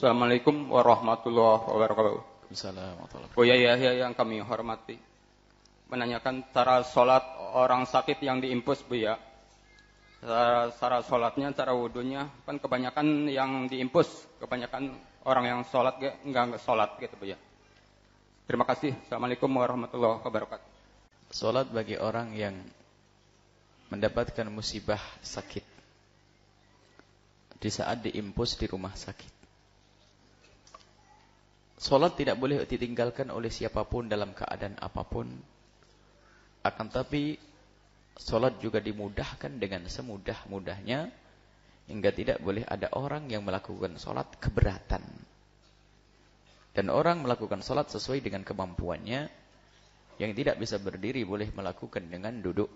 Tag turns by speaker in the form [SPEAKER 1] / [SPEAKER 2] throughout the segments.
[SPEAKER 1] Assalamualaikum warahmatullahi wabarakatuh.
[SPEAKER 2] Assalamualaikum.
[SPEAKER 1] Buya Yahya yang kami hormati. Menanyakan cara sholat orang sakit yang diimpus Buya. Cara, cara sholatnya, cara wudhunya. Kan kebanyakan yang diimpus. Kebanyakan orang yang sholat enggak, enggak sholat gitu Buya. Terima kasih. Assalamualaikum warahmatullahi wabarakatuh.
[SPEAKER 2] Sholat bagi orang yang mendapatkan musibah sakit. Di saat diimpus di rumah sakit. Solat tidak boleh ditinggalkan oleh siapa pun dalam keadaan apa pun. Akan tapi solat juga dimudahkan dengan semudah-mudahnya hingga tidak boleh ada orang yang melakukan solat keberatan. Dan orang melakukan solat sesuai dengan kemampuannya. Yang tidak bisa berdiri boleh melakukan dengan duduk.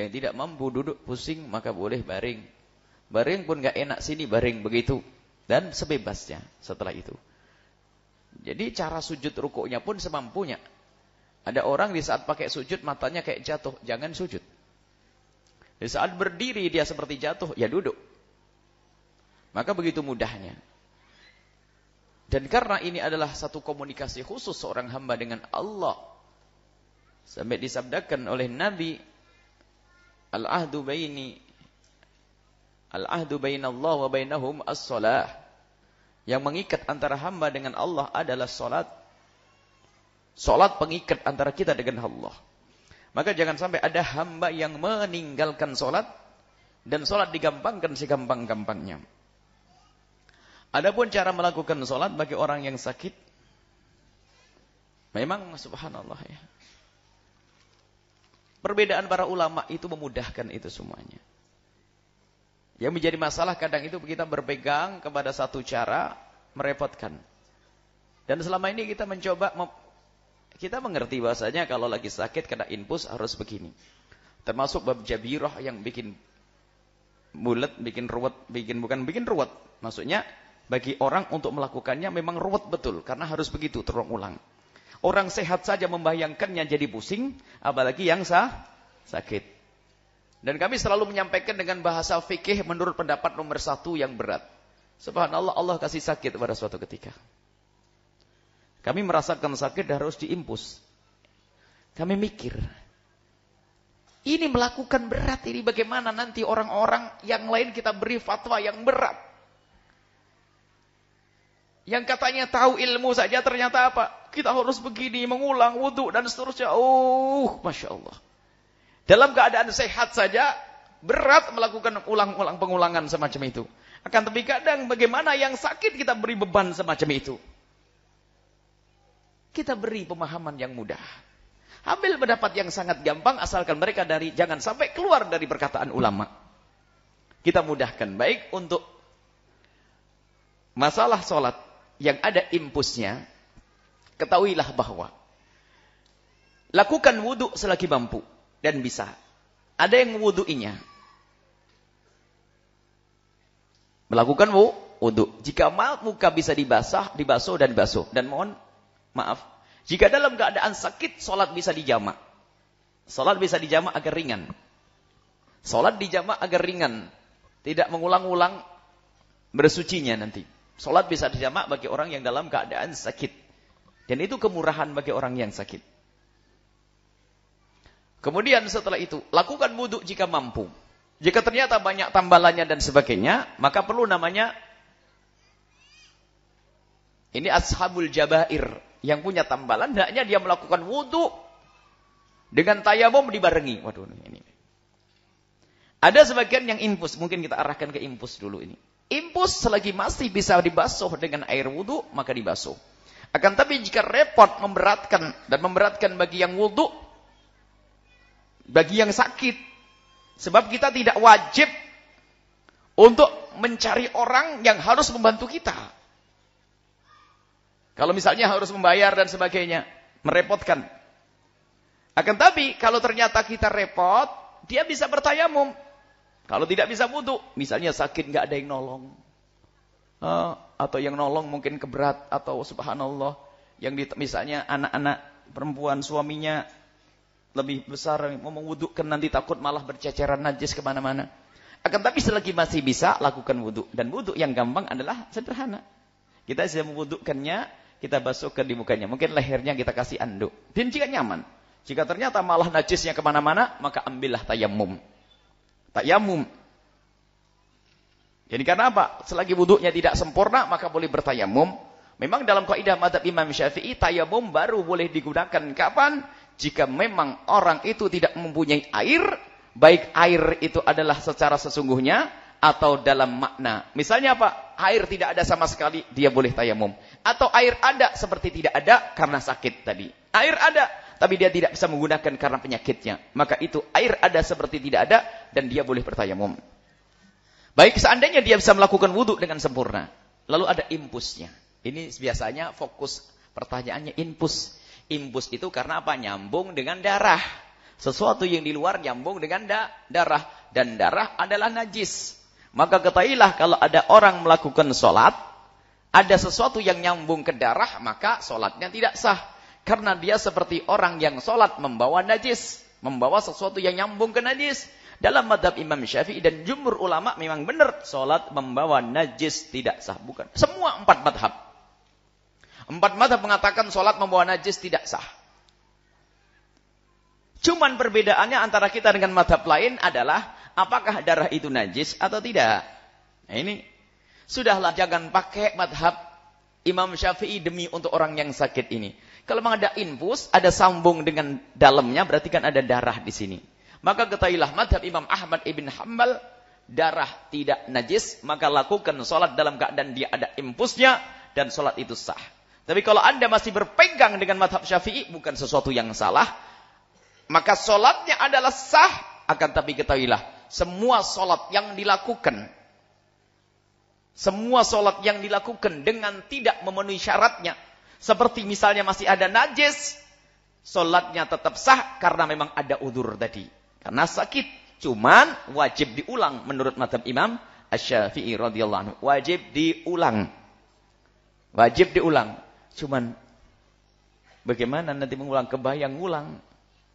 [SPEAKER 2] Yang tidak mampu duduk pusing maka boleh baring. Baring pun gak enak sini baring begitu. Dan sebebasnya setelah itu. Jadi cara sujud rukuknya pun semampunya. Ada orang di saat pakai sujud matanya kayak jatuh, jangan sujud. Di saat berdiri dia seperti jatuh, ya duduk. Maka begitu mudahnya. Dan karena ini adalah satu komunikasi khusus seorang hamba dengan Allah. Sampai disabdakan oleh Nabi, Al-ahdu baini, Al-ahdu bainallah wa bainahum as-salah. Yang mengikat antara hamba dengan Allah adalah solat. Solat pengikat antara kita dengan Allah. Maka jangan sampai ada hamba yang meninggalkan solat. Dan solat digampangkan segampang-gampangnya. Adapun cara melakukan solat bagi orang yang sakit. Memang subhanallah ya. Perbedaan para ulama itu memudahkan itu semuanya. Yang menjadi masalah kadang itu kita berpegang kepada satu cara merepotkan. Dan selama ini kita mencoba kita mengerti bahasanya kalau lagi sakit kena infus harus begini. Termasuk bab jabirah yang bikin mulet, bikin ruwet, bikin bukan bikin ruwet. Maksudnya bagi orang untuk melakukannya memang ruwet betul karena harus begitu terulang ulang. Orang sehat saja membayangkannya jadi pusing, apalagi yang sah sakit. Dan kami selalu menyampaikan dengan bahasa fikih menurut pendapat nomor satu yang berat. Subhanallah Allah kasih sakit pada suatu ketika. Kami merasakan sakit dan harus diimpus. Kami mikir. Ini melakukan berat ini bagaimana nanti orang-orang yang lain kita beri fatwa yang berat. Yang katanya tahu ilmu saja ternyata apa? Kita harus begini, mengulang wudhu dan seterusnya. Oh, Masya Allah. Dalam keadaan sehat saja, berat melakukan ulang-ulang pengulangan semacam itu. Akan tapi kadang bagaimana yang sakit kita beri beban semacam itu. Kita beri pemahaman yang mudah. Ambil pendapat yang sangat gampang asalkan mereka dari jangan sampai keluar dari perkataan ulama. Kita mudahkan baik untuk masalah sholat yang ada impusnya. Ketahuilah bahwa lakukan wudhu selagi mampu dan bisa. Ada yang wudhuinya. Melakukan wudhu. Jika muka bisa dibasah, dibasuh dan basuh. Dan mohon maaf. Jika dalam keadaan sakit, sholat bisa dijamak. Sholat bisa dijamak agar ringan. Sholat dijamak agar ringan. Tidak mengulang-ulang bersucinya nanti. Sholat bisa dijamak bagi orang yang dalam keadaan sakit. Dan itu kemurahan bagi orang yang sakit. Kemudian setelah itu, lakukan wudhu jika mampu. Jika ternyata banyak tambalannya dan sebagainya, maka perlu namanya ini ashabul jabair yang punya tambalan hendaknya dia melakukan wudhu dengan tayamum dibarengi. Waduh ini. Ada sebagian yang infus, mungkin kita arahkan ke infus dulu ini. Infus selagi masih bisa dibasuh dengan air wudhu, maka dibasuh. Akan tapi jika repot memberatkan dan memberatkan bagi yang wudhu, bagi yang sakit. Sebab kita tidak wajib untuk mencari orang yang harus membantu kita. Kalau misalnya harus membayar dan sebagainya, merepotkan. Akan tapi kalau ternyata kita repot, dia bisa bertayamum. Kalau tidak bisa wudhu, misalnya sakit nggak ada yang nolong. Uh, atau yang nolong mungkin keberat atau subhanallah yang misalnya anak-anak perempuan suaminya lebih besar mau mewudukkan nanti takut malah berceceran najis ke mana-mana. Akan tapi selagi masih bisa lakukan wudhu dan wudhu yang gampang adalah sederhana. Kita sudah memwudukkannya, kita basuhkan di mukanya. Mungkin lehernya kita kasih anduk. Dan jika nyaman. Jika ternyata malah najisnya ke mana-mana, maka ambillah tayamum. Tayamum. Jadi karena apa? Selagi wuduknya tidak sempurna, maka boleh bertayamum. Memang dalam kaidah madhab Imam Syafi'i, tayamum baru boleh digunakan kapan? Jika memang orang itu tidak mempunyai air, baik air itu adalah secara sesungguhnya, atau dalam makna. Misalnya apa? Air tidak ada sama sekali, dia boleh tayamum. Atau air ada seperti tidak ada karena sakit tadi. Air ada, tapi dia tidak bisa menggunakan karena penyakitnya. Maka itu air ada seperti tidak ada dan dia boleh bertayamum. Baik seandainya dia bisa melakukan wudhu dengan sempurna. Lalu ada impusnya. Ini biasanya fokus pertanyaannya impus. Impus itu karena apa? Nyambung dengan darah. Sesuatu yang di luar nyambung dengan da darah. Dan darah adalah najis. Maka ketahuilah kalau ada orang melakukan sholat, ada sesuatu yang nyambung ke darah, maka sholatnya tidak sah. Karena dia seperti orang yang sholat membawa najis. Membawa sesuatu yang nyambung ke najis. Dalam madhab Imam Syafi'i dan jumhur ulama memang benar. Sholat membawa najis tidak sah. Bukan. Semua empat madhab. Empat madhab mengatakan sholat membawa najis tidak sah. Cuman perbedaannya antara kita dengan madhab lain adalah apakah darah itu najis atau tidak. Nah ini sudahlah jangan pakai madhab Imam Syafi'i demi untuk orang yang sakit ini. Kalau memang ada infus, ada sambung dengan dalamnya, berarti kan ada darah di sini. Maka ketahuilah madhab Imam Ahmad ibn Hanbal, darah tidak najis, maka lakukan sholat dalam keadaan dia ada infusnya, dan sholat itu sah. Tapi kalau anda masih berpegang dengan madhab syafi'i, bukan sesuatu yang salah, maka sholatnya adalah sah, akan tapi ketahuilah, semua sholat yang dilakukan, semua sholat yang dilakukan dengan tidak memenuhi syaratnya, seperti misalnya masih ada najis, solatnya tetap sah karena memang ada udur tadi. Karena sakit. Cuman wajib diulang menurut madhab Imam Asy-Syafi'i radhiyallahu anhu. Wajib diulang. Wajib diulang. Cuman bagaimana nanti mengulang kebayang ngulang.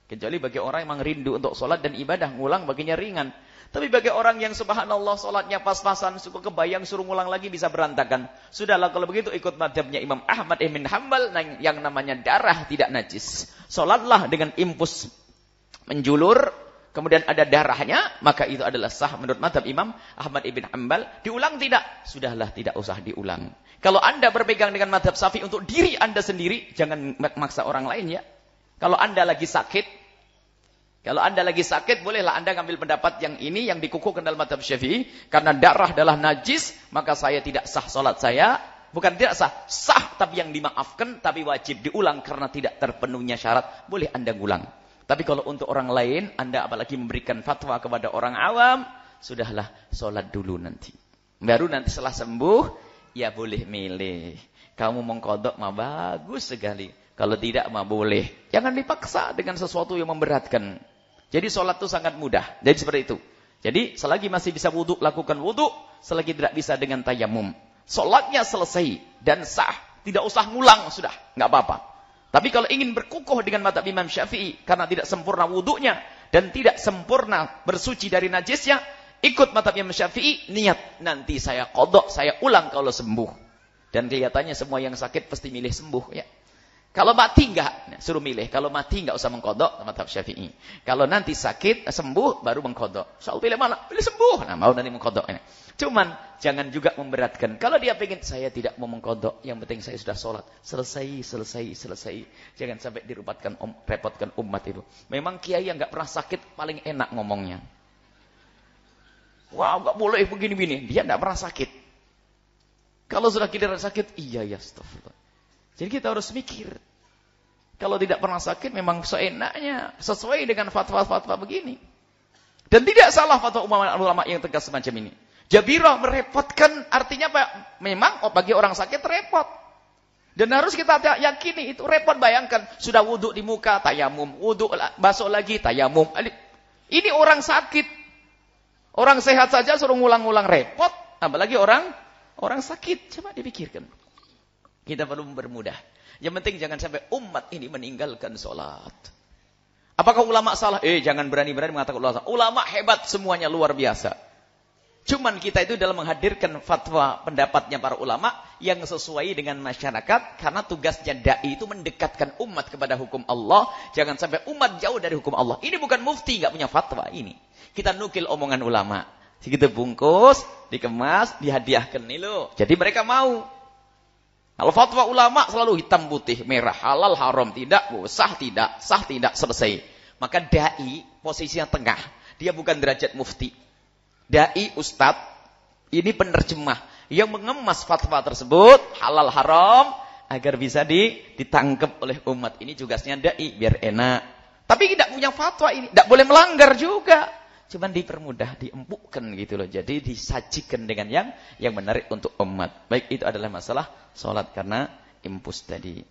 [SPEAKER 2] Kecuali bagi orang yang rindu untuk sholat dan ibadah, ngulang baginya ringan. Tapi bagi orang yang subhanallah sholatnya pas-pasan, suka kebayang, suruh ngulang lagi bisa berantakan. Sudahlah kalau begitu ikut madhabnya Imam Ahmad Ibn Hanbal yang namanya darah tidak najis. Sholatlah dengan impus menjulur, kemudian ada darahnya, maka itu adalah sah menurut madhab Imam Ahmad Ibn Hanbal. Diulang tidak? Sudahlah tidak usah diulang. Kalau anda berpegang dengan madhab safi untuk diri anda sendiri, jangan maksa orang lain ya. Kalau anda lagi sakit, kalau anda lagi sakit, bolehlah anda ngambil pendapat yang ini, yang dikukuhkan dalam madhab syafi'i. Karena darah adalah najis, maka saya tidak sah sholat saya. Bukan tidak sah, sah tapi yang dimaafkan, tapi wajib diulang karena tidak terpenuhnya syarat. Boleh anda ngulang. Tapi kalau untuk orang lain, anda apalagi memberikan fatwa kepada orang awam, sudahlah sholat dulu nanti. Baru nanti setelah sembuh, ya boleh milih. Kamu mengkodok mah bagus sekali. Kalau tidak mah boleh. Jangan dipaksa dengan sesuatu yang memberatkan. Jadi sholat itu sangat mudah. Jadi seperti itu. Jadi selagi masih bisa wudhu, lakukan wudhu. Selagi tidak bisa dengan tayamum. Sholatnya selesai dan sah. Tidak usah ngulang sudah. nggak apa-apa. Tapi kalau ingin berkukuh dengan mata Imam Syafi'i. Karena tidak sempurna wudhunya. Dan tidak sempurna bersuci dari najisnya. Ikut mata Imam Syafi'i. Niat. Nanti saya kodok, saya ulang kalau sembuh. Dan kelihatannya semua yang sakit pasti milih sembuh. ya. Kalau mati enggak, suruh milih. Kalau mati enggak usah mengkodok, madhab syafi'i. Kalau nanti sakit, sembuh, baru mengkodok. Soal pilih mana? Pilih sembuh. Nah, mau nanti mengkodok. Ini. Cuman, jangan juga memberatkan. Kalau dia pengen, saya tidak mau mengkodok. Yang penting saya sudah sholat. Selesai, selesai, selesai. Jangan sampai dirupatkan, um, repotkan umat itu. Memang kiai yang enggak pernah sakit, paling enak ngomongnya. Wow, enggak boleh begini-begini. Dia enggak pernah sakit. Kalau sudah giliran sakit, iya ya, astagfirullah. Jadi kita harus mikir. Kalau tidak pernah sakit memang seenaknya. Sesuai dengan fatwa-fatwa begini. Dan tidak salah fatwa ulama yang tegas semacam ini. Jabirah merepotkan artinya apa? Memang oh, bagi orang sakit repot. Dan harus kita yakini itu repot bayangkan. Sudah wudhu di muka, tayamum. Wudhu basuh lagi, tayamum. Ini orang sakit. Orang sehat saja suruh ngulang-ngulang repot. Apalagi orang orang sakit. Coba dipikirkan. Kita perlu mempermudah. Yang penting jangan sampai umat ini meninggalkan sholat. Apakah ulama salah? Eh, jangan berani-berani mengatakan ulama salah. Ulama hebat semuanya, luar biasa. Cuman kita itu dalam menghadirkan fatwa pendapatnya para ulama, yang sesuai dengan masyarakat karena tugasnya dai itu mendekatkan umat kepada hukum Allah jangan sampai umat jauh dari hukum Allah ini bukan mufti nggak punya fatwa ini kita nukil omongan ulama segitu bungkus dikemas dihadiahkan nih lo jadi mereka mau kalau fatwa ulama selalu hitam putih merah halal haram tidak sah tidak sah tidak selesai maka dai posisinya tengah dia bukan derajat mufti dai ustadz ini penerjemah yang mengemas fatwa tersebut halal haram agar bisa ditangkap oleh umat ini tugasnya dai biar enak. Tapi tidak punya fatwa ini, tidak boleh melanggar juga. Cuman dipermudah, diempukkan gitu loh. Jadi disajikan dengan yang yang menarik untuk umat. Baik itu adalah masalah sholat karena impus tadi.